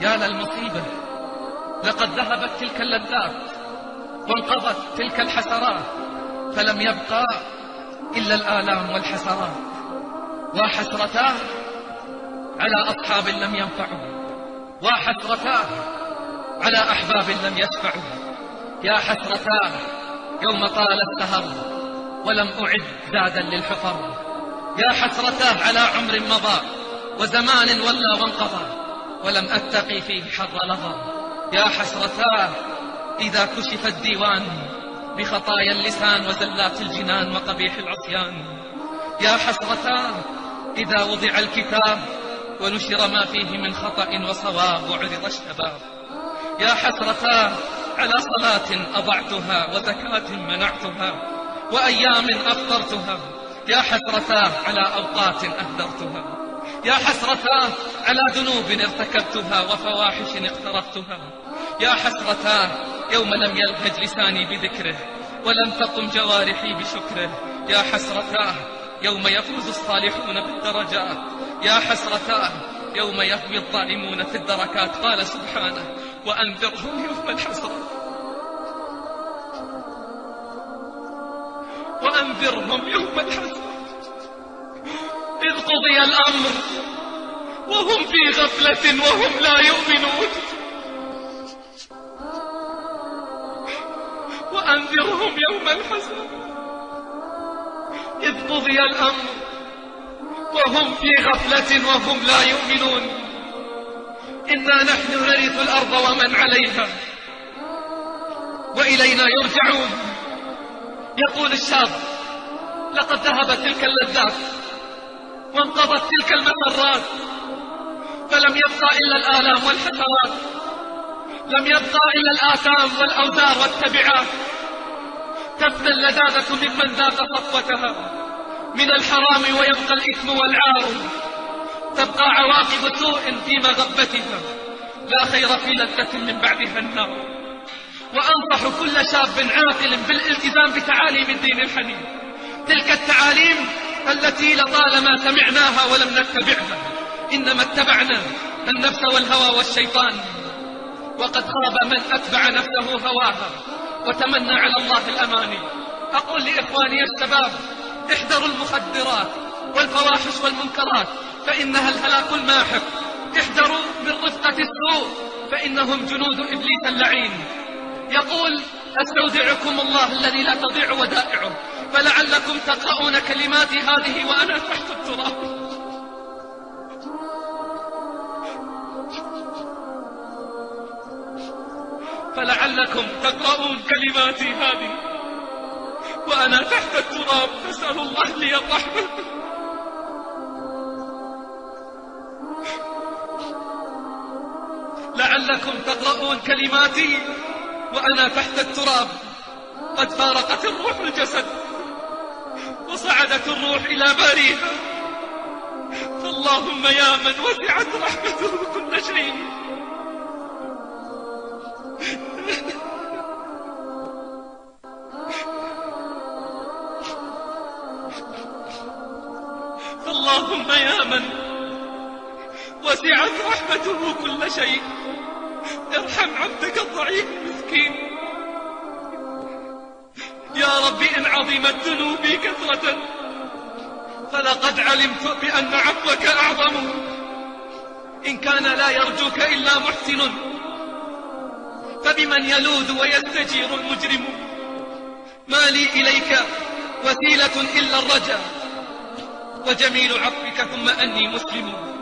يا للمصيبة لقد ذهبت تلك اللذات وانقضت تلك الحسرات فلم يبقى إلا الآلام والحسرات. وحسرتاه على أصحاب لم ينفعوا وحسرتاه على أحباب لم يشفعوا يا حسرتاه يوم طال السهر ولم أعد زادا للحفر. يا حسرتاه على عمر مضى وزمان ولى وانقضى. ولم أتقي فيه حر لظى. يا حسرتاه إذا كشف الديوان بخطايا اللسان وزلات الجنان وقبيح العصيان. يا حسرتاه إذا وضع الكتاب ونشر ما فيه من خطأ وصواب وعرض الشباب. يا حسرتاه على صلاة أضعتها وزكاة منعتها وأيام أفطرتها. يا حسرتاه على أوقات أهدرتها. يا حسرتاه على ذنوب ارتكبتها وفواحش اقترفتها. يا حسرتاه يوم لم يلهج لساني بذكره ولم تقم جوارحي بشكره. يا حسرتاه يوم يفوز الصالحون بالدرجات. يا حسرتاه يوم يهوي الظالمون في الدركات. قال سبحانه وأنذرهم يوم الحسرة. وأنذرهم يوم الحسرة. إذ قضي الأمر. وهم في غفلة وهم لا يؤمنون. وأنذرهم يوم الحسرة إذ قضي الأمر. وهم في غفلة وهم لا يؤمنون. إنا نحن نرث الأرض ومن عليها. وإلينا يرجعون. يقول الشاب لقد ذهبت تلك اللذات وانقضت تلك المسرات فلم يبقى إلا الآلام والحسرات لم يبقى إلا الآثام والأوزار والتبعات. تفنى اللذاذة ممن ذاق صفوتها من الحرام ويبقى الإثم والعار. تبقى عواقب سوء في مغبتها لا خير في لذة من بعدها النار. وأنصح كل شاب عاقل بالالتزام بتعاليم الدين الحنيف. تلك التعاليم التي لطالما سمعناها ولم نتبعها. إنما اتبعنا النفس والهوى والشيطان. وقد خاب من أتبع نفسه هواها وتمنى على الله الأماني أقول لإخواني الشباب احذروا المخدرات والفواحش والمنكرات فإنها الهلاك الماحق. احذروا من رفقة السوء فإنهم جنود إبليس اللعين. يقول أستودعكم الله الذي لا تضيع ودائعه. فلعلكم تقرؤون كلماتي هذه وأنا تحت التراب. فلعلكم تقرؤون كلماتي هذه وأنا تحت التراب. نسأل الله لي الرحمة. لعلكم تقرؤون كلماتي وأنا تحت التراب. قد فارقت الروح الجسد. وصعدت الروح إلى باريها فاللهم يا من وسعت رحمته كل شيء. اللهم يا من وسعت رحمته كل شيء. ارحم عبدك الضعيف المسكين. يا رب إن عظمت ذنوبي كثرة. فلقد علمت بأن عفوك أعظم. إن كان لا يرجوك إلا محسن. فبمن يلوذ ويستجير المجرم؟ ما لي إليك وسيلة إلا الرجاء. وجميل عفوك ثم أني مسلم.